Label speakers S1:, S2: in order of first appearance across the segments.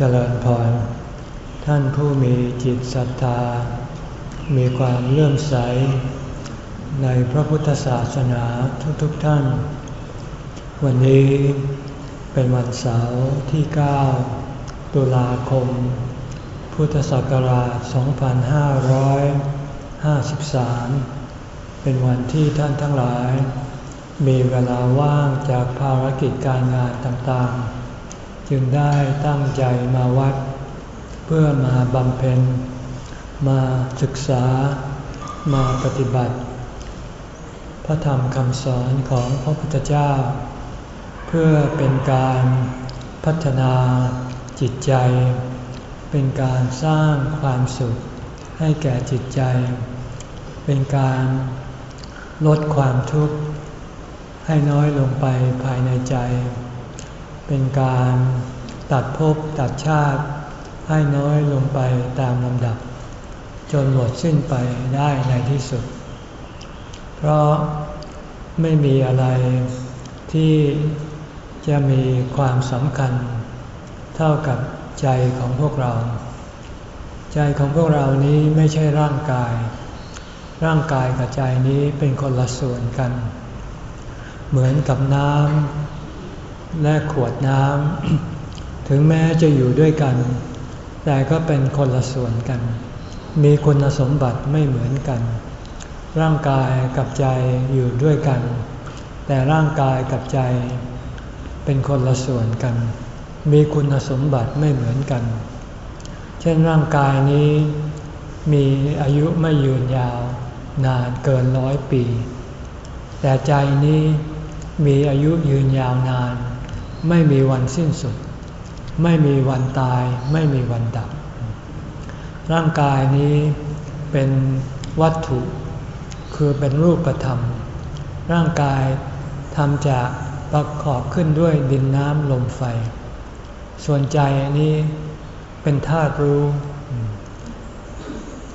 S1: เจริญพร ท่านผู้มีจิตศรัทธา มีความเลื่อมใส ในพระพุทธศาสนาทุกๆทท่าน วันนี้เป็นวันเสาร์ที่ 9 ตุลาคม พุทธศักราช 2553 เป็นวันที่ท่านทั้งหลาย มีเวลาว่างจากภารกิจการงานต่างๆ จึงได้ตั้งใจมาวัด เพื่อมาบำเพ็ญ มาศึกษา มาปฏิบัติ พระธรรมคำสอนของพระพุทธเจ้า เพื่อเป็นการพัฒนาจิตใจ เป็นการสร้างความสุขให้แก่จิตใจ เป็นการลดความทุกข์ให้น้อยลงไปภายในใจ เป็นการตัดภพตัดชาติให้น้อยลงไปตามลำดับ จนหมดสิ้นไปได้ในที่สุด เพราะไม่มีอะไรที่จะมีความสำคัญ เท่ากับใจของพวกเรา ใจของพวกเรานี้ไม่ใช่ร่างกาย ร่างกายกับใจนี้เป็นคนละส่วนกัน เหมือนกับน้ำ และขวดน้ำถึงแม้จะอยู่ด้วยกัน แต่ก็เป็นคนละส่วนกัน มีคุณสมบัติไม่เหมือนกัน ร่างกายกับใจอยู่ด้วยกัน แต่ร่างกายกับใจ เป็นคนละส่วนกัน มีคุณสมบัติไม่เหมือนกัน เช่นร่างกายนี้มีอายุไม่ยืนยาวนานเกินร้อยปี แต่ใจนี้มีอายุยืนยาวนาน ไม่มีวันสิ้นสุด ไม่มีวันตาย ไม่มีวันดับ ร่างกายนี้เป็นวัตถุ คือเป็นรูปธรรม ร่างกายทำจากประกอบขึ้นด้วยดินน้ำลมไฟ ส่วนใจนี้เป็นธาตุรู้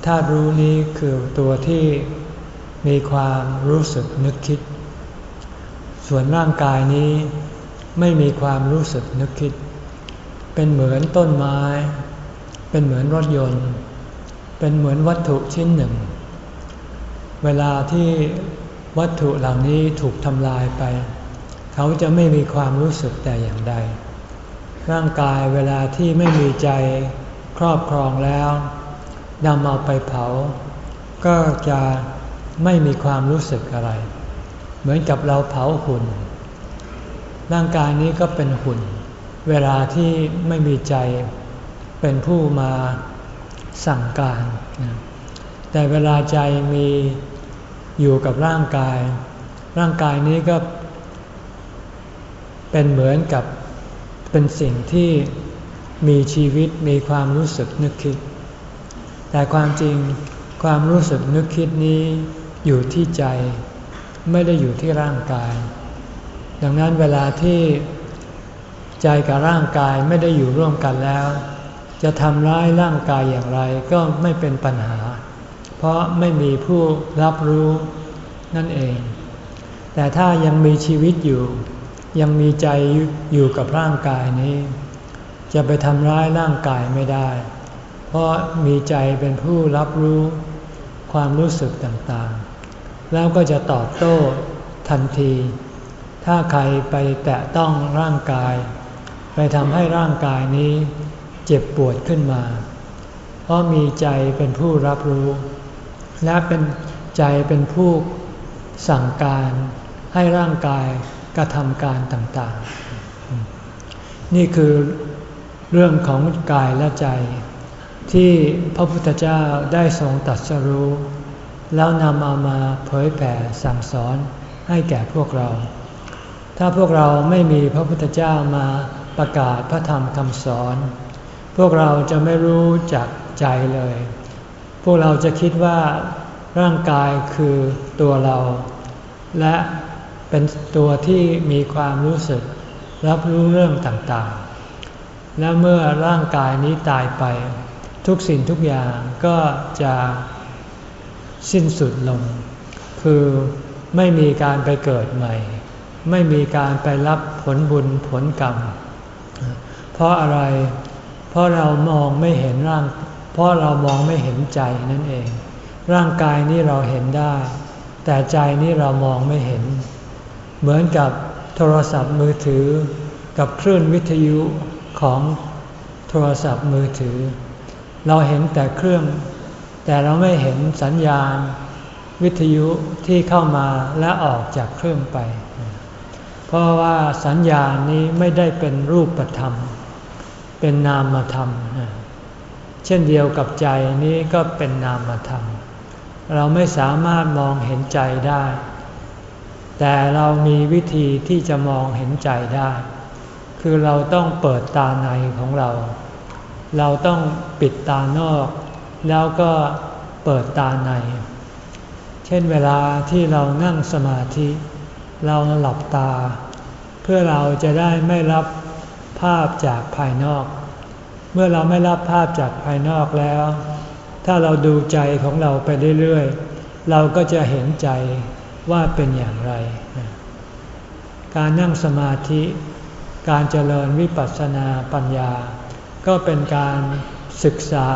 S1: ธาตุรู้นี้คือตัวที่มีความรู้สึกนึกคิด ส่วนร่างกายนี้ ไม่มีความรู้สึกนึกคิด เป็นเหมือนต้นไม้ เป็นเหมือนรถยนต์ เป็นเหมือนวัตถุชิ้นหนึ่ง เวลาที่วัตถุเหล่านี้ถูกทำลายไป เขาจะไม่มีความรู้สึกแต่อย่างใด ร่างกายเวลาที่ไม่มีใจครอบครองแล้วนำเอาไปเผา ก็จะไม่มีความรู้สึกอะไร เหมือนกับเราเผาหุ่น ร่างกายนี้ก็เป็นหุ่น เวลาที่ไม่มีใจเป็นผู้มาสั่งการ แต่เวลาใจมีอยู่กับร่างกาย ร่างกายนี้ก็เป็นเหมือนกับเป็นสิ่งที่มีชีวิตมีความรู้สึกนึกคิด แต่ความจริงความรู้สึกนึกคิดนี้อยู่ที่ใจไม่ได้อยู่ที่ร่างกาย ดังนั้นเวลาที่ใจกับร่างกายไม่ได้อยู่ร่วมกันแล้ว จะทำร้ายร่างกายอย่างไรก็ไม่เป็นปัญหา เพราะไม่มีผู้รับรู้นั่นเอง แต่ถ้ายังมีชีวิตอยู่ ยังมีใจอยู่กับร่างกายนี้ จะไปทำร้ายร่างกายไม่ได้ เพราะมีใจเป็นผู้รับรู้ความรู้สึกต่างๆ แล้วก็จะตอบโต้ทันที ถ้าใครไปแตะต้องร่างกาย ไปทำให้ร่างกายนี้เจ็บปวดขึ้นมา เพราะมีใจเป็นผู้รับรู้ และเป็นใจเป็นผู้สั่งการให้ร่างกายกระทำการต่างๆ นี่คือเรื่องของกายและใจ ที่พระพุทธเจ้าได้ทรงตัดสรู้ แล้วนำเอามาเผยแผ่สั่งสอนให้แก่พวกเรา ถ้าพวกเราไม่มีพระพุทธเจ้ามาประกาศพระธรรมคำสอน พวกเราจะไม่รู้จักใจเลย พวกเราจะคิดว่าร่างกายคือตัวเรา และเป็นตัวที่มีความรู้สึก รับรู้เรื่องต่างๆ และเมื่อร่างกายนี้ตายไป ทุกสิ่งทุกอย่างก็จะสิ้นสุดลง คือไม่มีการไปเกิดใหม่ ไม่มีการไปรับผลบุญผลกรรม เพราะอะไร เพราะเรามองไม่เห็นร่าง เพราะเรามองไม่เห็นใจนั่นเอง ร่างกายนี้เราเห็นได้ แต่ใจนี้เรามองไม่เห็น เหมือนกับโทรศัพท์มือถือ กับคลื่นวิทยุของโทรศัพท์มือถือ เราเห็นแต่เครื่อง แต่เราไม่เห็นสัญญาณ วิทยุที่เข้ามาและออกจากเครื่องไป เพราะว่าสัญญานี้ไม่ได้เป็นรูปธรรม เป็นนามธรรม เช่นเดียวกับใจนี้ก็เป็นนามธรรม เราไม่สามารถมองเห็นใจได้ แต่เรามีวิธีที่จะมองเห็นใจได้ คือเราต้องเปิดตาในของเรา เราต้องปิดตานอก แล้วก็เปิดตาใน เช่นเวลาที่เรานั่งสมาธิเเราหลับตา เพื่อเราจะได้ไม่รับภาพจากภายนอก เมื่อเราไม่รับภาพจากภายนอกแล้ว ถ้าเราดูใจของเราไปเรื่อยๆ เราก็จะเห็นใจว่าเป็นอย่างไร การนั่งสมาธิ การเจริญวิปัสสนาปัญญา ก็เป็นการศึกษา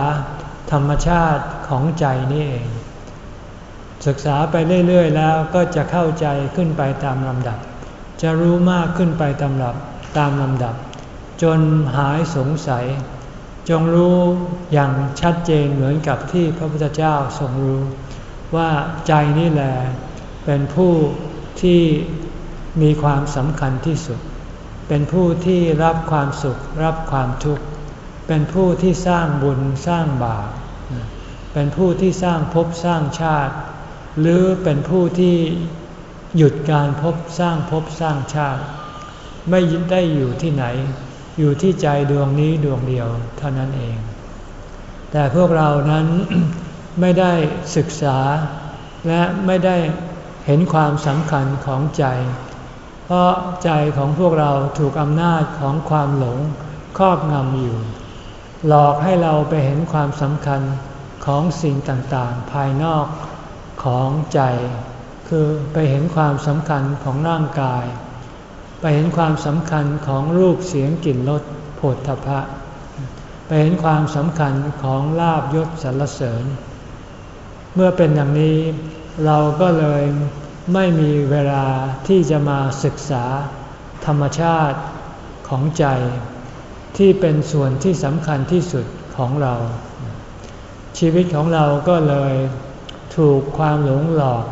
S1: ธรรมชาติของใจนี่เอง ศึกษาไปเรื่อยๆ แล้วก็จะเข้าใจขึ้นไปตามลำดับ จะรู้มากขึ้นไปตามลำดับตามลำดับ จนหายสงสัย จงรู้อย่างชัดเจนเหมือนกับที่พระพุทธเจ้าทรงรู้ ว่าใจนี่แหละเป็นผู้ที่มีความสำคัญที่สุด เป็นผู้ที่รับความสุข รับความทุกข์ เป็นผู้ที่สร้างบุญสร้างบาป เป็นผู้ที่สร้างภพสร้างชาติ หรือเป็นผู้ที่หยุดการพบสร้างภพสร้างชาติ ไม่ได้อยู่ที่ไหน อยู่ที่ใจดวงนี้ดวงเดียวเท่านั้นเอง แต่พวกเรานั้นไม่ได้ศึกษาและไม่ได้เห็นความสำคัญของใจ เพราะใจของพวกเราถูกอำนาจของความหลงครอบงำอยู่ หลอกให้เราไปเห็นความสำคัญของสิ่งต่างๆ ภายนอก ของใจ คือไปเห็นความสำคัญของร่างกาย ไปเห็นความสำคัญของรูปเสียงกลิ่นรสผฏฐพะ ไปเห็นความสำคัญของลาบยศสรรเสริญ เมื่อเป็นอย่างนี้เราก็เลยไม่มีเวลาที่จะมาศึกษาธรรมชาติของใจ ที่เป็นส่วนที่สำคัญที่สุดของเรา ชีวิตของเราก็เลย ถูกความหลงหลอก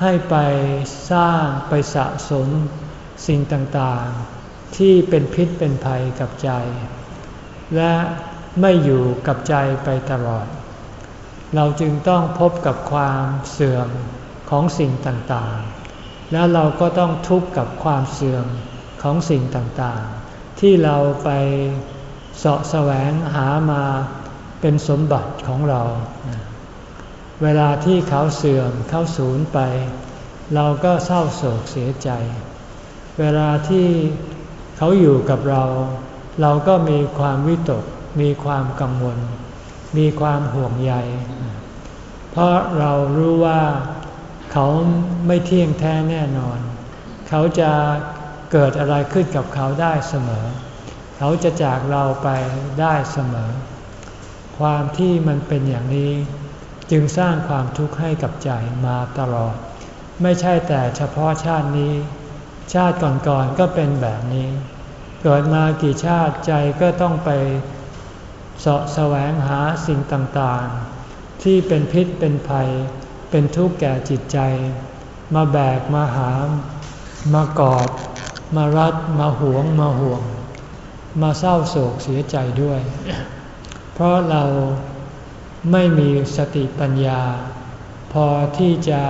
S1: ให้ไปสร้างไปสะสมสิ่งต่างๆ ที่เป็นพิษเป็นภัยกับใจ และไม่อยู่กับใจไปตลอด เราจึงต้องพบกับความเสื่อมของสิ่งต่างๆ แล้วเราก็ต้องทุกข์กับความเสื่อมของสิ่งต่างๆ ที่เราไปเสาะแสวงหามาเป็นสมบัติของเรา เวลาที่เขาเสื่อมเขาสูญไป เราก็เศร้าโศกเสียใจ เวลาที่เขาอยู่กับเรา เราก็มีความวิตก มีความกังวล มีความห่วงใย เพราะเรารู้ว่าเขาไม่เที่ยงแท้แน่นอน เขาจะเกิดอะไรขึ้นกับเขาได้เสมอ เขาจะจากเราไปได้เสมอ ความที่มันเป็นอย่างนี้ จึงสร้างความทุกข์ให้กับใจมาตลอด ไม่ใช่แต่เฉพาะชาตินี้ ชาติก่อนๆก็เป็นแบบนี้ เกิดมากี่ชาติใจก็ต้องไปเสาะแสวงหาสิ่งต่างๆ ที่เป็นพิษเป็นภัย เป็นทุกข์แก่จิตใจ มาแบกมาหาม มากอดมารัดมาหวงมาห่วง มาเศร้าโศกเสียใจด้วย เพราะเรา ไม่มีสติปัญญา พอที่จะ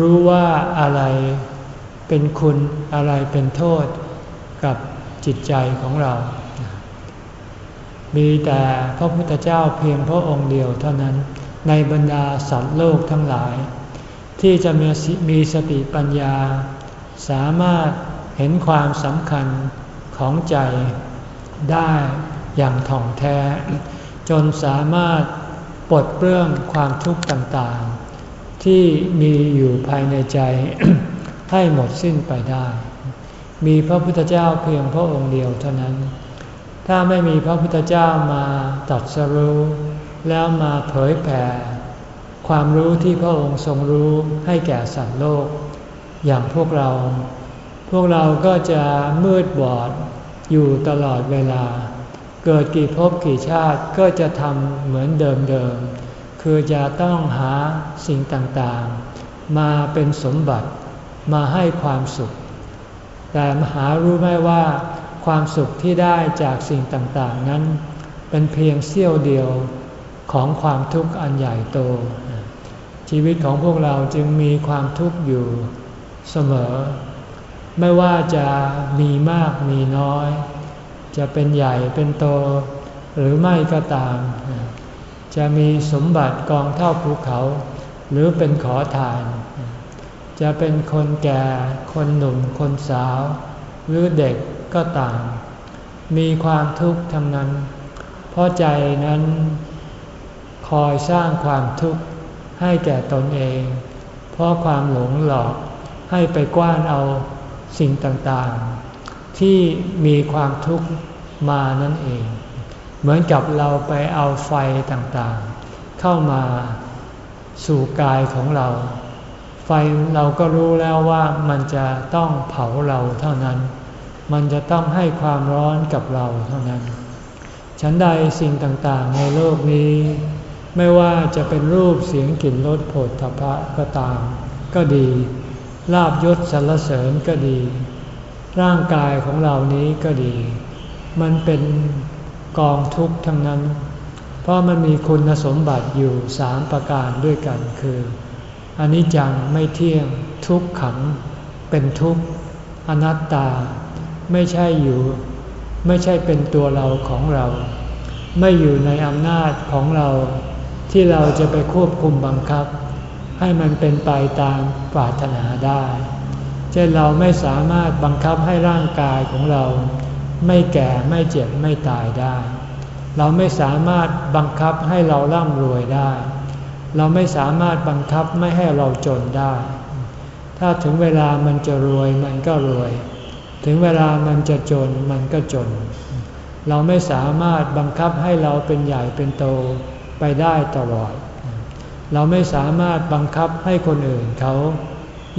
S1: รู้ว่าอะไรเป็นคุณอะไรเป็นโทษกับจิตใจของเรา มีแต่พระพุทธเจ้าเพียงพระองค์เดียวเท่านั้น ในบรรดาสัตว์โลกทั้งหลาย ที่จะมีมีสติปัญญา สามารถเห็นความสำคัญของใจได้อย่างถ่องแท้ จนสามารถปลดเปลื้องความทุกข์ต่างๆ ที่มีอยู่ภายในใจให้หมดสิ้นไปได้ มีพระพุทธเจ้าเพียงพระองค์เดียวเท่านั้น ถ้าไม่มีพระพุทธเจ้ามาตัดสรู้แล้วมาเผยแผ่ ความรู้ที่พระองค์ทรงรู้ให้แก่สัตว์โลก อย่างพวกเรา พวกเราก็จะมืดบอดอยู่ตลอดเวลา เกิดกี่ภพกี่ชาติก็จะทำเหมือนเดิมๆ คือจะต้องหาสิ่งต่างๆ มาเป็นสมบัติมาให้ความสุข แต่มหารู้ไหมว่าความสุขที่ได้จากสิ่งต่างๆ นั้น เป็นเพียงเสี้ยวเดียวของความทุกข์อันใหญ่โต ชีวิตของพวกเราจึงมีความทุกข์อยู่เสมอ ไม่ว่าจะมีมากมีน้อย จะเป็นใหญ่เป็นโตหรือไม่ก็ตาม จะมีสมบัติกองเท่าภูเขา หรือเป็นขอทาน จะเป็นคนแก่ คนหนุ่ม คนสาว หรือเด็กก็ตาม มีความทุกข์ทั้งนั้น เพราะใจนั้นคอยสร้างความทุกข์ให้แก่ตนเอง เพราะความหลงหลอกให้ไปกว้านเอาสิ่งต่างๆ ที่มีความทุกข์มานั่นเอง เหมือนกับเราไปเอาไฟต่างๆ เข้ามาสู่กายของเรา ไฟเราก็รู้แล้วว่ามันจะต้องเผาเราเท่านั้น มันจะต้องให้ความร้อนกับเราเท่านั้น ฉันใดสิ่งต่างๆ ในโลกนี้ ไม่ว่าจะเป็นรูปเสียงกลิ่นรสโผฏฐพะก็ตาม ก็ดีลาบยศสรรเสริญก็ดี ร่างกายของเรานี้ก็ดี มันเป็นกองทุกข์ทั้งนั้น เพราะมันมีคุณสมบัติอยู่สามประการด้วยกันคืออนิจจังไม่เที่ยงทุกขัง เป็นทุกข์อนัตตา ไม่ใช่อยู่ ไม่ใช่เป็นตัวเราของเรา ไม่อยู่ในอำนาจของเรา ที่เราจะไปควบคุมบังคับ ให้มันเป็นไปตามปรารถนาได้ เช่นเราไม่สามารถบังคับให้ร่างกายของเรา ไม่แก่ไม่เจ็บไม่ตายได้ เราไม่สามารถบังคับให้เราร่ำรวยได้ เราไม่สามารถบังคับไม่ให้เราจนได้ ถ้าถึงเวลามันจะรวยมันก็รวย ถึงเวลามันจะจนมันก็จน เราไม่สามารถบังคับให้เราเป็นใหญ่เป็นโตไปได้ตลอด เราไม่สามารถบังคับให้คนอื่นเขา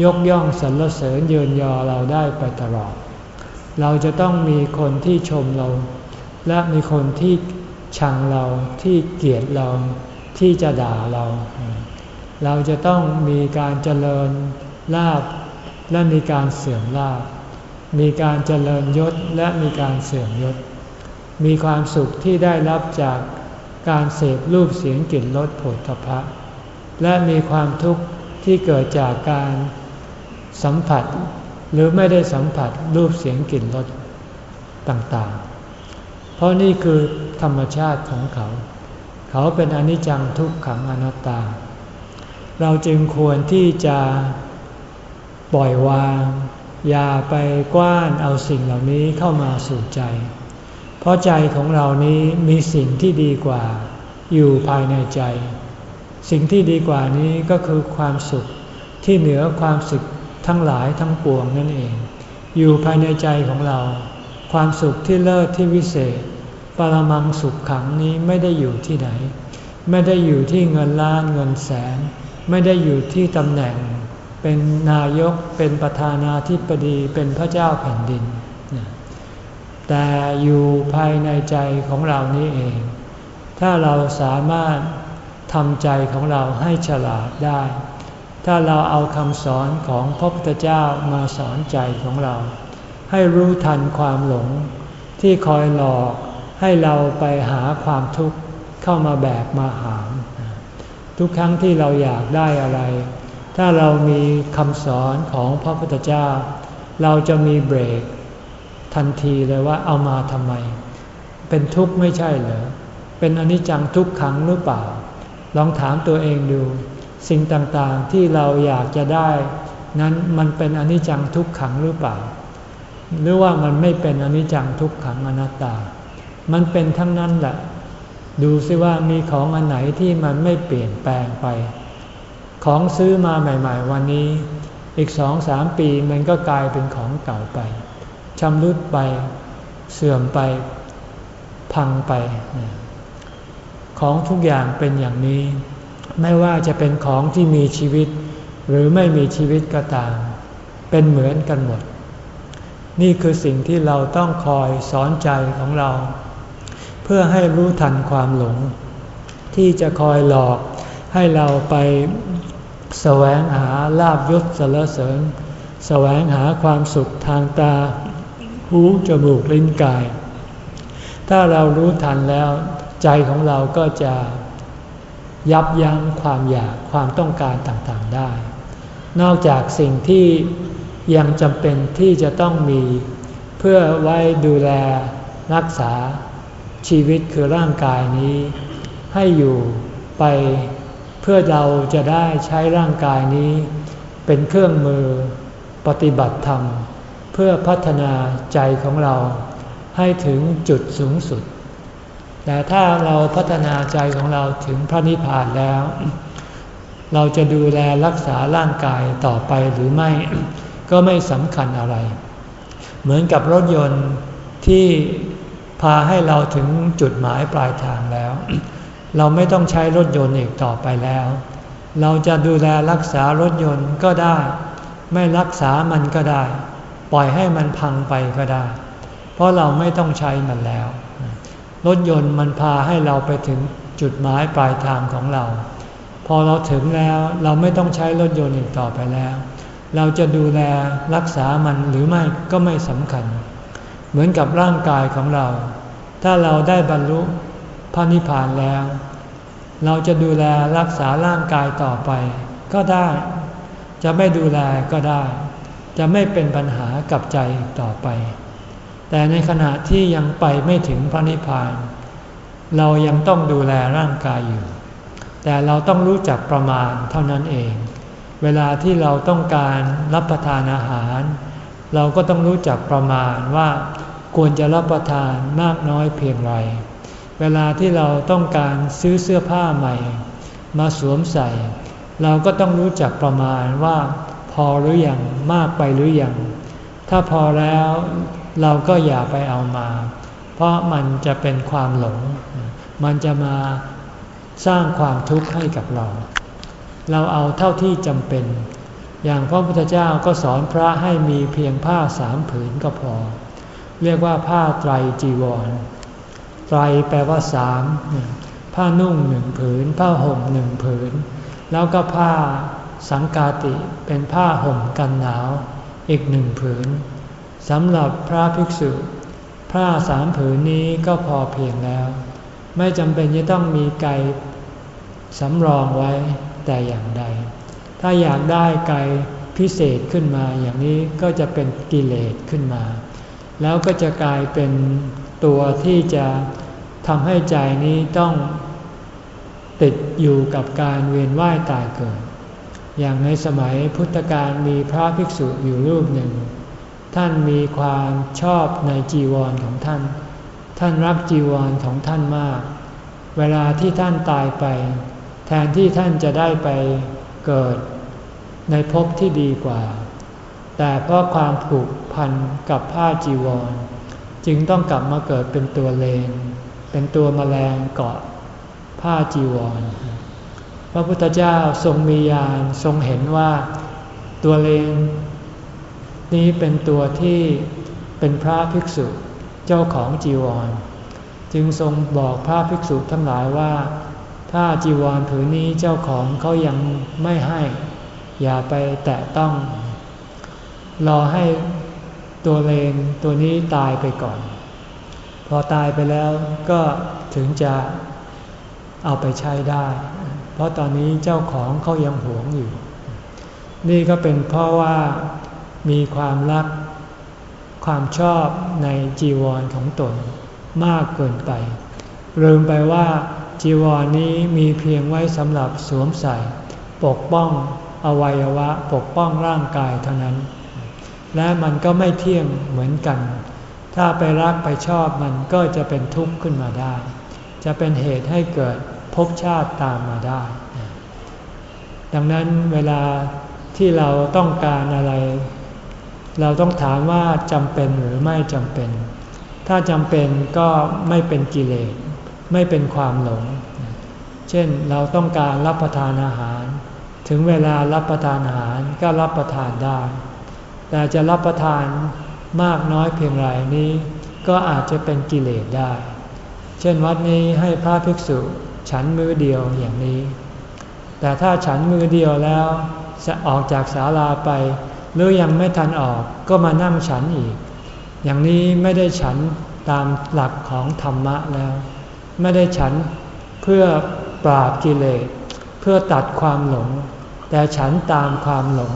S1: ยกย่องสรรเสริญเยินยอเราได้ไปตลอด เราจะต้องมีคนที่ชมเรา และมีคนที่ชังเราที่เกลียดเราที่จะด่าเรา เราจะต้องมีการเจริญลาบและมีการเสื่อมลาบมีการเจริญยศและมีการเสื่อมยศ มีความสุขที่ได้รับจากการเสพรูปเสียงกลิ่นรสผลตภะและมีความทุกข์ที่เกิดจากการ สัมผัส หรือไม่ได้สัมผัสรูปเสียงกลิ่นรสต่างๆ เพราะนี่คือธรรมชาติของเขา เขาเป็นอนิจจังทุกขังอนัตตา เราจึงควรที่จะปล่อยวาง อย่าไปกว้านเอาสิ่งเหล่านี้เข้ามาสู่ใจ เพราะใจของเรานี้มีสิ่งที่ดีกว่า อยู่ภายในใจ สิ่งที่ดีกว่านี้ก็คือความสุขที่เหนือความสุข ทั้งหลายทั้งปวงนั่นเอง อยู่ภายในใจของเรา ความสุขที่เลิศที่วิเศษ ปรมังสุขขังนี้ไม่ได้อยู่ที่ไหน ไม่ได้อยู่ที่เงินล้านเงินแสน ไม่ได้อยู่ที่ตำแหน่ง เป็นนายกเป็นประธานาธิบดีเป็นพระเจ้าแผ่นดิน แต่อยู่ภายในใจของเรานี้เอง ถ้าเราสามารถทำใจของเราให้ฉลาดได้ ถ้าเราเอาคำสอนของพระพุทธเจ้ามาสอนใจของเรา ให้รู้ทันความหลง ที่คอยหลอกให้เราไปหาความทุกข์เข้ามาแบกมาหาม ทุกครั้งที่เราอยากได้อะไร ถ้าเรามีคำสอนของพระพุทธเจ้า เราจะมีเบรก ทันทีเลยว่าเอามาทำไม เป็นทุกข์ไม่ใช่เหรอเป็นอนิจจังทุกขังหรือเปล่า ลองถามตัวเองดู สิ่งต่างๆที่เราอยากจะได้ นั้นมันเป็นอนิจจังทุกขังหรือเปล่า หรือว่ามันไม่เป็นอนิจจังทุกขังอนัตตา มันเป็นทั้งนั้นแหละ ดูซิว่ามีของอันไหนที่มันไม่เปลี่ยนแปลงไป ของซื้อมาใหม่ ๆ วันนี้ อีกสองสามปีมันก็กลายเป็นของเก่าไปชำรุดไป เสื่อมไป พังไป ของทุกอย่างเป็นอย่างนี้ ไม่ว่าจะเป็นของที่มีชีวิต หรือไม่มีชีวิตก็ตาม เป็นเหมือนกันหมด นี่คือสิ่งที่เราต้องคอยสอนใจของเรา เพื่อให้รู้ทันความหลง ที่จะคอยหลอกให้เราไปแสวงหาลาบยศสรรเสริญ แสวงหาความสุขทางตา หูจมูกลิ้นกาย ถ้าเรารู้ทันแล้ว ใจของเราก็จะ ยับยั้งความอยากความต้องการต่างๆได้ นอกจากสิ่งที่ยังจำเป็นที่จะต้องมี เพื่อไว้ดูแลรักษาชีวิตคือร่างกายนี้ ให้อยู่ไปเพื่อเราจะได้ใช้ร่างกายนี้ เป็นเครื่องมือปฏิบัติธรรม เพื่อพัฒนาใจของเราให้ถึงจุดสูงสุด แต่ถ้าเราพัฒนาใจของเราถึงพระนิพพานแล้ว เราจะดูแลรักษาร่างกายต่อไปหรือไม่ ก็ไม่สำคัญอะไร เหมือนกับรถยนต์ที่พาให้เราถึงจุดหมายปลายทางแล้ว เราไม่ต้องใช้รถยนต์อีกต่อไปแล้ว เราจะดูแลรักษารถยนต์ก็ได้ ไม่รักษามันก็ได้ ปล่อยให้มันพังไปก็ได้ เพราะเราไม่ต้องใช้มันแล้ว รถยนต์มันพาให้เราไปถึงจุดหมายปลายทางของเรา พอเราถึงแล้วเราไม่ต้องใช้รถยนต์อีกต่อไปแล้ว เราจะดูแลรักษามันหรือไม่ก็ไม่สำคัญ เหมือนกับร่างกายของเรา ถ้าเราได้บรรลุพระนิพพานแล้ว เราจะดูแลรักษาร่างกายต่อไป ก็ได้ จะไม่ดูแลก็ได้ จะไม่เป็นปัญหากับใจต่อไป แต่ในขณะที่ยังไปไม่ถึงพระนิพพาน เรายังต้องดูแลร่างกายอยู่ แต่เราต้องรู้จักประมาณเท่านั้นเอง เวลาที่เราต้องการรับประทานอาหาร เราก็ต้องรู้จักประมาณว่าควรจะรับประทานมากน้อยเพียงไร เวลาที่เราต้องการซื้อเสื้อผ้าใหม่ มาสวมใส่ เราก็ต้องรู้จักประมาณว่า พอหรืออยังมากไปหรืออยังถ้าพอแล้ว เราก็อย่าไปเอามา เพราะมันจะเป็นความหลง มันจะมาสร้างความทุกข์ให้กับเรา เราเอาเท่าที่จำเป็น อย่างพระพุทธเจ้าก็สอนพระให้มีเพียงผ้าสามผืนก็พอ เรียกว่าผ้าไตรจีวร ไตรแปลว่าสามผ้านุ่งหนึ่งผืน ผ้าห่มหนึ่งผืน แล้วก็ผ้าสังกาติเป็นผ้าห่มกันหนาว อีกหนึ่งผืน สำหรับพระภิกษุ ผ้าสามผืนนี้ก็พอเพียงแล้ว ไม่จำเป็นจะต้องมีไกสำรองไว้แต่อย่างใด ถ้าอยากได้ไกพิเศษขึ้นมาอย่างนี้ก็จะเป็นกิเลสขึ้นมา แล้วก็จะกลายเป็นตัวที่จะทำให้ใจนี้ต้องติดอยู่กับการเวียนว่ายตายเกิด อย่างในสมัยพุทธกาลมีพระภิกษุอยู่รูปหนึ่ง ท่านมีความชอบในจีวรของท่าน ท่านรักจีวรของท่านมาก เวลาที่ท่านตายไป แทนที่ท่านจะได้ไปเกิดในภพที่ดีกว่า แต่เพราะความผูกพันกับผ้าจีวร จึงต้องกลับมาเกิดเป็นตัวเลน เป็นตัวมแมลงเกาะผ้าจีวร พระพุทธเจ้าทรงมีญาณทรงเห็นว่าตัวเลน นี้เป็นตัวที่เป็นพระภิกษุเจ้าของจีวร จึงทรงบอกพระภิกษุทั้งหลายว่าผ้าจีวรผืนนี้เจ้าของเขายังไม่ให้ อย่าไปแตะต้อง รอให้ตัวเลนตัวนี้ตายไปก่อน พอตายไปแล้วก็ถึงจะเอาไปใช้ได้ เพราะตอนนี้เจ้าของเขายังหวงอยู่ นี่ก็เป็นเพราะว่า มีความรัก ความชอบในจีวรของตนมากเกินไปลืมไปว่าจีวรนนี้มีเพียงไว้สำหรับสวมใส่ ปกป้องอวัยวะปกป้องร่างกายเท่านั้น และมันก็ไม่เที่ยงเหมือนกัน ถ้าไปรักไปชอบมันก็จะเป็นทุกข์ขึ้นมาได้ จะเป็นเหตุให้เกิดภพชาติตามมาได้ ดังนั้นเวลาที่เราต้องการอะไร เราต้องถามว่าจำเป็นหรือไม่จำเป็น ถ้าจำเป็นก็ไม่เป็นกิเลส ไม่เป็นความหลง เช่นเราต้องการรับประทานอาหาร ถึงเวลารับประทานอาหารก็รับประทานได้ แต่จะรับประทานมากน้อยเพียงไรนี้ ก็อาจจะเป็นกิเลสได้ เช่นวัดนี้ให้พระภิกษุฉันมือเดียวอย่างนี้ แต่ถ้าฉันมือเดียวแล้วจะออกจากศาลาไป หรือยังไม่ทันออกก็มานั่งฉันอีก อย่างนี้ไม่ได้ฉันตามหลักของธรรมะแล้ว ไม่ได้ฉันเพื่อปราบกิเลสเพื่อตัดความหลง แต่ฉันตามความหลง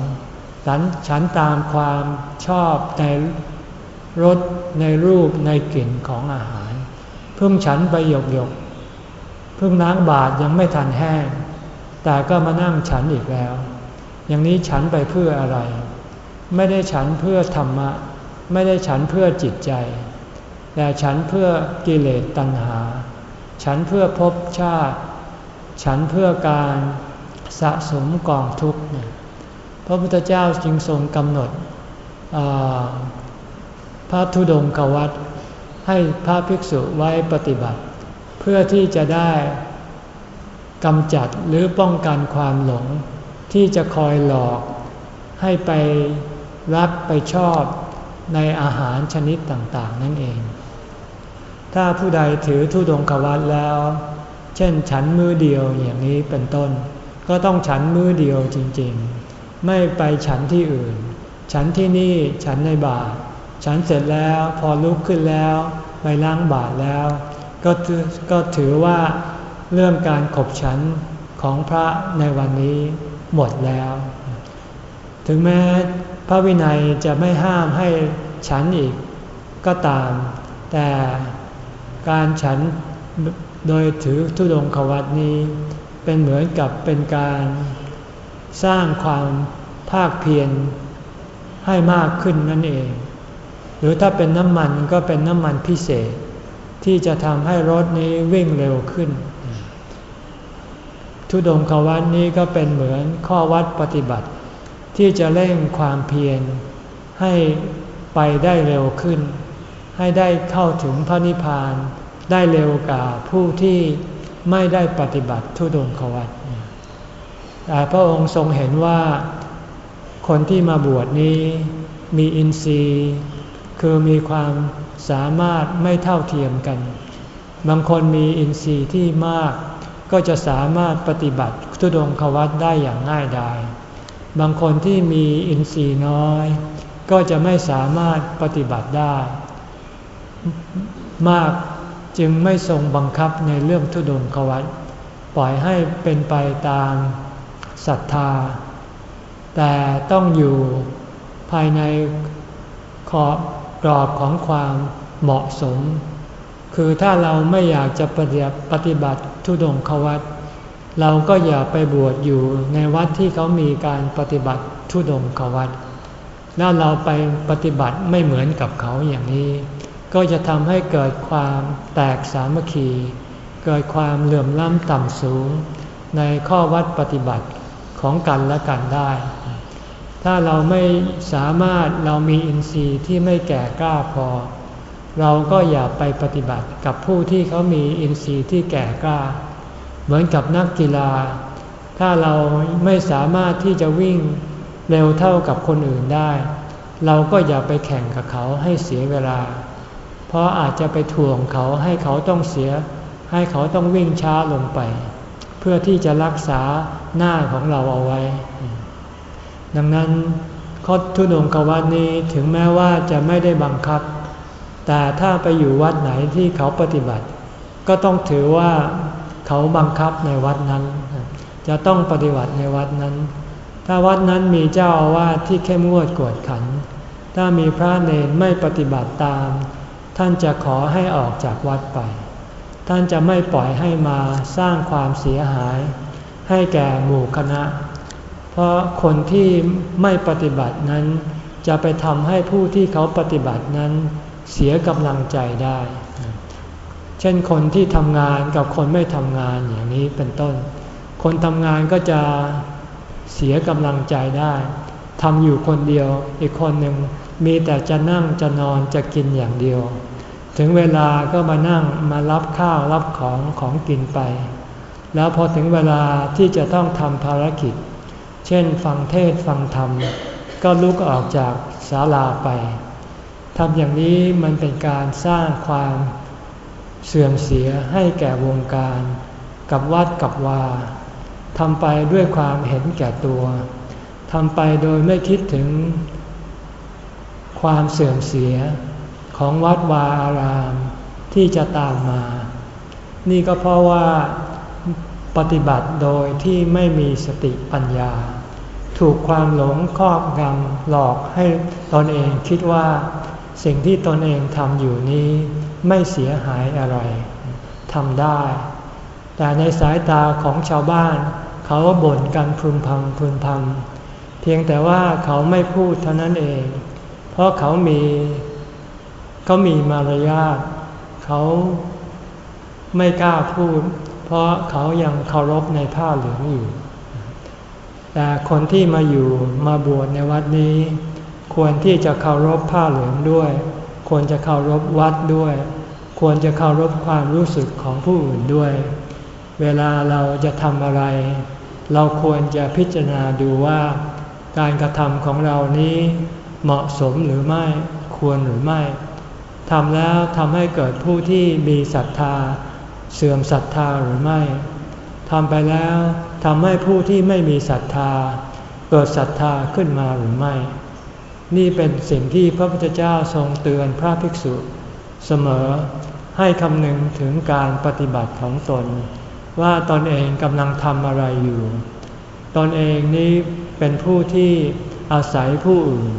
S1: ฉันฉันตามความชอบในรสในรูปในกลิ่นของอาหาร เพิ่งฉันไปหยกหยกเพิ่งล้างบาทยังไม่ทันแห้ง แต่ก็มานั่งฉันอีกแล้ว อย่างนี้ฉันไปเพื่ออะไร ไม่ได้ฉันเพื่อธรรมะ ไม่ได้ฉันเพื่อจิตใจ แต่ฉันเพื่อกิเลสตัณหา ฉันเพื่อภพชาติ ฉันเพื่อการสะสมกองทุกข์พระพุทธเจ้าจึงทรงกำหนดพระธุดงกวัตให้พระภิกษุไว้ปฏิบัติ เพื่อที่จะได้กำจัดหรือป้องกันความหลง ที่จะคอยหลอกให้ไป รักไปชอบในอาหารชนิดต่างๆ นั่นเอง ถ้าผู้ใดถือทุดงควัตแล้ว เช่นฉันมือเดียวอย่างนี้เป็นต้น ก็ต้องฉันมือเดียวจริงๆ ไม่ไปฉันที่อื่น ฉันที่นี่ฉันในบาทฉันเสร็จแล้วพอลุกขึ้นแล้วไปล้างบาทแล้ว ก็ก็ถือว่าเรื่องการขบฉันของพระในวันนี้หมดแล้ว ถึงแม้ พระวินัยจะไม่ห้ามให้ฉันอีกก็ตาม แต่การฉันโดยถือทุดงขวัตนี้เป็นเหมือนกับเป็นการสร้างความภาคเพียรให้มากขึ้นนั่นเอง หรือถ้าเป็นน้ำมันก็เป็นน้ำมันพิเศษ ที่จะทำให้รถนี้วิ่งเร็วขึ้น ทุดงควัตนี้ก็เป็นเหมือนข้อวัดปฏิบัติ ที่จะเร่งความเพียรให้ไปได้เร็วขึ้น ให้ได้เข้าถึงพระนิพพานได้เร็วกว่าผู้ที่ไม่ได้ปฏิบัติทุดงควัตแต่พระองค์ทรงเห็นว่าคนที่มาบวชนี้มีอินทรีย์ คือมีความสามารถไม่เท่าเทียมกัน บางคนมีอินทรีย์ที่มาก ก็จะสามารถปฏิบัติทุดงควัตได้อย่างง่ายดาย บางคนที่มีอินทรีย์น้อย ก็จะไม่สามารถปฏิบัติได้ มากจึงไม่ทรงบังคับในเรื่องทุดงควัตปล่อยให้เป็นไปตามศรัทธา แต่ต้องอยู่ภายในขอบกรอบของความเหมาะสม คือถ้าเราไม่อยากจะปฏิบัติทุดงควัต เราก็อย่าไปบวชอยู่ในวัดที่เขามีการปฏิบัติทุดงควัตแล้วเราไปปฏิบัติไม่เหมือนกับเขาอย่างนี้ ก็จะทำให้เกิดความแตกสามัคคี เกิดความเหลื่อมล้ำต่ำสูง ในข้อวัดปฏิบัติของกันและกันได้ ถ้าเราไม่สามารถเรามีอินทรีย์ที่ไม่แก่กล้าพอ เราก็อย่าไปปฏิบัติกับผู้ที่เขามีอินทรีย์ที่แก่กล้า เหมือนกับนักกีฬา ถ้าเราไม่สามารถที่จะวิ่งเร็วเท่ากับคนอื่นได้ เราก็อย่าไปแข่งกับเขาให้เสียเวลา เพราะอาจจะไปถ่วงเขาให้เขาต้องเสีย ให้เขาต้องวิ่งช้าลงไป เพื่อที่จะรักษาหน้าของเราเอาไว้ ดังนั้นข้อทุดงกวัดนี้ถึงแม้ว่าจะไม่ได้บังคับ แต่ถ้าไปอยู่วัดไหนที่เขาปฏิบัติ ก็ต้องถือว่า เขาบังคับในวัดนั้น จะต้องปฏิบัติในวัดนั้น ถ้าวัดนั้นมีเจ้าอาวาสที่เข้มงวดกวดขัน ถ้ามีพระเนรไม่ปฏิบัติตาม ท่านจะขอให้ออกจากวัดไป ท่านจะไม่ปล่อยให้มาสร้างความเสียหาย ให้แก่หมู่คณะ เพราะคนที่ไม่ปฏิบัตินั้น จะไปทำให้ผู้ที่เขาปฏิบัตินั้น เสียกำลังใจได้ เช่นคนที่ทำงานกับคนไม่ทำงานอย่างนี้เป็นต้น คนทำงานก็จะเสียกำลังใจได้ทำอยู่คนเดียว อีกคนหนึ่งมีแต่จะนั่งจะนอนจะกินอย่างเดียว ถึงเวลาก็มานั่งมารับข้าวรับของของกินไป แล้วพอถึงเวลาที่จะต้องทำภารกิจ เช่นฟังเทศฟังธรรม ก็ลุกออกจากศาลาไปทำอย่างนี้มันเป็นการสร้างความ เสื่อมเสียให้แก่วงการ กับวัดกับวาทำไปด้วยความเห็นแก่ตัวทำไปโดยไม่คิดถึง ความเสื่อมเสียของวัดวาอารามที่จะตามมา นี่ก็เพราะว่าปฏิบัติโดยที่ไม่มีสติปัญญา ถูกความหลงครอบงำหลอกให้ตนเองคิดว่าสิ่งที่ตนเองทำอยู่นี้ ไม่เสียหายอะไรทำได้ แต่ในสายตาของชาวบ้าน เขาบ่นกันพึมพำพึมพำเพียงแต่ว่าเขาไม่พูดเท่านั้นเอง เพราะเขามีเขามีมารยาทเขาไม่กล้าพูด เพราะเขายังเคารพในผ้าเหลืองอยู่ แต่คนที่มาอยู่มาบวชในวัดนี้ ควรที่จะเคารพผ้าเหลืองด้วย ควรจะเคารพวัดด้วย ควรจะเคารพความรู้สึกของผู้อื่นด้วย เวลาเราจะทำอะไร เราควรจะพิจารณาดูว่าการกระทำของเรานี้เหมาะสมหรือไม่ควรหรือไม่ทำแล้วทำให้เกิดผู้ที่มีศรัทธา เสื่อมศรัทธาหรือไม่ทำไปแล้วทำให้ผู้ที่ไม่มีศรัทธา เกิดศรัทธาขึ้นมาหรือไม่ นี่เป็นสิ่งที่พระพุทธเจ้าทรงเตือนพระภิกษุ เสมอ ให้คำนึงถึงการปฏิบัติของตน ว่าตนเองกำลังทำอะไรอยู่ ตนเองนี้เป็นผู้ที่อาศัยผู้อื่น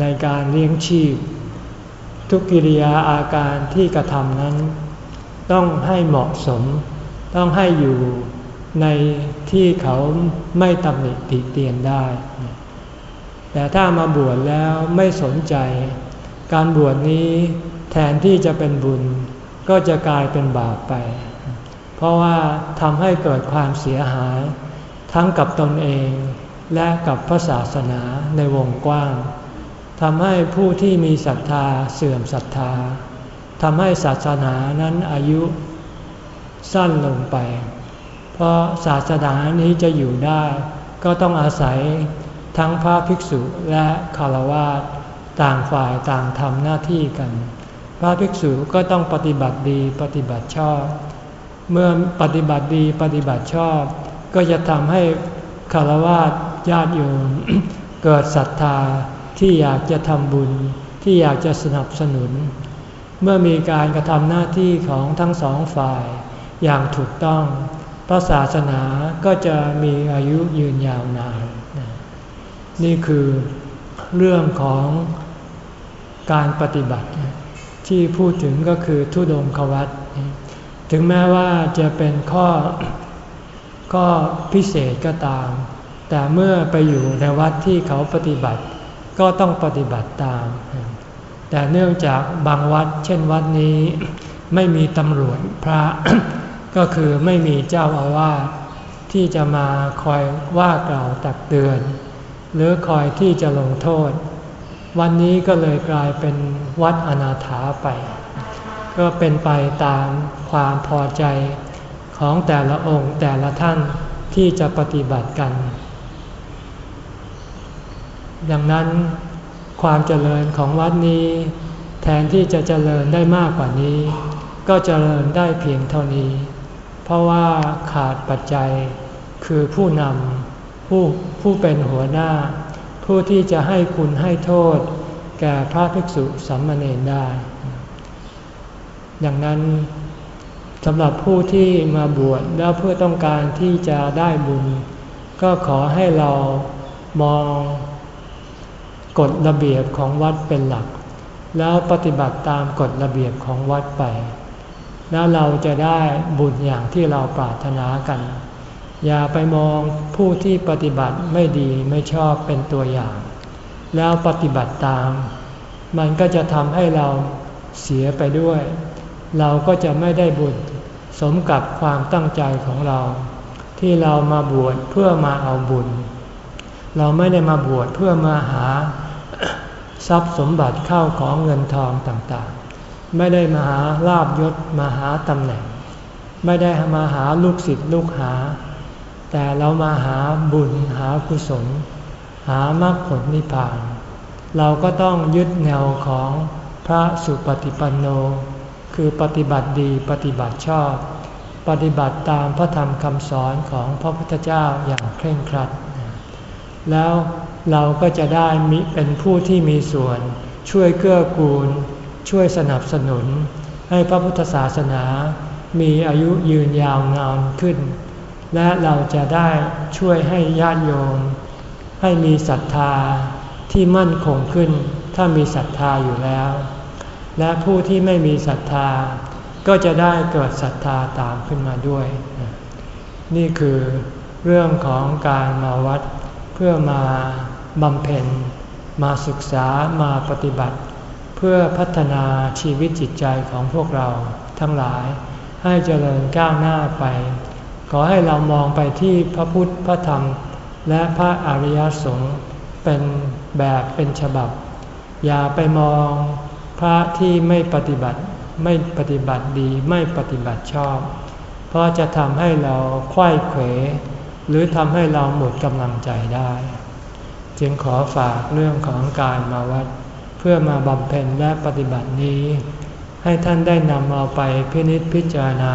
S1: ในการเลี้ยงชีพ ทุกกิริยาอาการที่กระทำนั้น ต้องให้เหมาะสม ต้องให้อยู่ในที่เขาไม่ตำหนิติเตียนได้ แต่ถ้ามาบวชแล้วไม่สนใจ การบวชนี้ แทนที่จะเป็นบุญก็จะกลายเป็นบาปไป เพราะว่าทำให้เกิดความเสียหาย ทั้งกับตนเองและกับพระศาสนาในวงกว้างทำให้ผู้ที่มีศรัทธาเสื่อมศรัทธาทำให้ศาสนานั้นอายุสั้นลงไป เพราะศาสนานี้จะอยู่ได้ ก็ต้องอาศัยทั้งพระภิกษุและคารวะต่างฝ่ายต่างทำหน้าที่กัน พระภิกษุก็ต้องปฏิบัติดีปฏิบัติชอบ เมื่อปฏิบัติดีปฏิบัติชอบ ก็จะทำให้คารวะญาติโยมเกิดศรัทธาที่อยากจะทำบุญที่อยากจะสนับสนุน เมื่อมีการกระทำหน้าที่ของทั้งสองฝ่ายอย่างถูกต้องพระศาสนาก็จะมีอายุยืนยาวนาน นี่คือเรื่องของการปฏิบัติ ที่พูดถึงก็คือทุดงควัตถึงแม้ว่าจะเป็นข้อข้อพิเศษก็ตาม แต่เมื่อไปอยู่ในวัดที่เขาปฏิบัติ ก็ต้องปฏิบัติตาม แต่เนื่องจากบางวัด เช่นวัดนี้ ไม่มีตำรวจพระ ก็คือไม่มีเจ้าอาวาสที่จะมาคอยว่ากล่าวตักเตือน หรือคอยที่จะลงโทษ วันนี้ก็เลยกลายเป็นวัดอนาถาไป ก็เป็นไปตามความพอใจของแต่ละองค์แต่ละท่านที่จะปฏิบัติกัน ดังนั้นความเจริญของวัดนี้ แทนที่จะเจริญได้มากกว่านี้ ก็เจริญได้เพียงเท่านี้ เพราะว่าขาดปัจจัยคือผู้นำผู้ผู้เป็นหัวหน้า ผู้ที่จะให้คุณให้โทษ แก่พระภิกษุสัมมาเนรได้ดังนั้นสำหรับผู้ที่มาบวชแล้วเพื่อต้องการที่จะได้บุญ ก็ขอให้เรามองกฎระเบียบของวัดเป็นหลัก แล้วปฏิบัติตามกฎระเบียบของวัดไป แล้วเราจะได้บุญอย่างที่เราปรารถนากัน อย่าไปมองผู้ที่ปฏิบัติไม่ดีไม่ชอบเป็นตัวอย่าง แล้วปฏิบัติตาม มันก็จะทำให้เราเสียไปด้วย เราก็จะไม่ได้บุญสมกับความตั้งใจของเรา ที่เรามาบวชเพื่อมาเอาบุญ เราไม่ได้มาบวชเพื่อมาหาทรัพย์สมบัติเข้าของเงินทองต่างๆ ไม่ได้มาหาลาบยศมาหาตำแหน่ง ไม่ได้มาหาลูกศิษย์ลูกหา แต่เรามาหาบุญหากุศล หามรรคผลนิพพาน เราก็ต้องยึดแนวของพระสุปฏิปันโน คือปฏิบัติดีปฏิบัติชอบ ปฏิบัติตามพระธรรมคำสอนของพระพุทธเจ้าอย่างเคร่งครัด แล้วเราก็จะได้มีเป็นผู้ที่มีส่วนช่วยเกื้อกูล ช่วยสนับสนุน ให้พระพุทธศาสนามีอายุยืนยาวนานขึ้น และเราจะได้ช่วยให้ญาติโยม ให้มีศรัทธาที่มั่นคงขึ้น ถ้ามีศรัทธาอยู่แล้ว และผู้ที่ไม่มีศรัทธา ก็จะได้เกิดศรัทธาตามขึ้นมาด้วย นี่คือเรื่องของการมาวัดเพื่อมาบำเพ็ญ มาศึกษามาปฏิบัติ เพื่อพัฒนาชีวิตจิตใจของพวกเราทั้งหลายให้เจริญก้าวหน้าไป ขอให้เรามองไปที่พระพุทธพระธรรม และพระอริยสงฆ์เป็นแบบเป็นฉบับ อย่าไปมองพระที่ไม่ปฏิบัติไม่ปฏิบัติดีไม่ปฏิบัติชอบ เพราะจะทำให้เราคว้ยเขวหรือทำให้เราหมดกำลังใจได้ จึงขอฝากเรื่องของการมาวัด เพื่อมาบำเพ็ญและปฏิบัตินี้ ให้ท่านได้นำเอาไปพินิจพิจารณา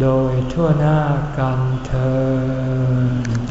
S1: โดยทั่วหน้ากันเธอ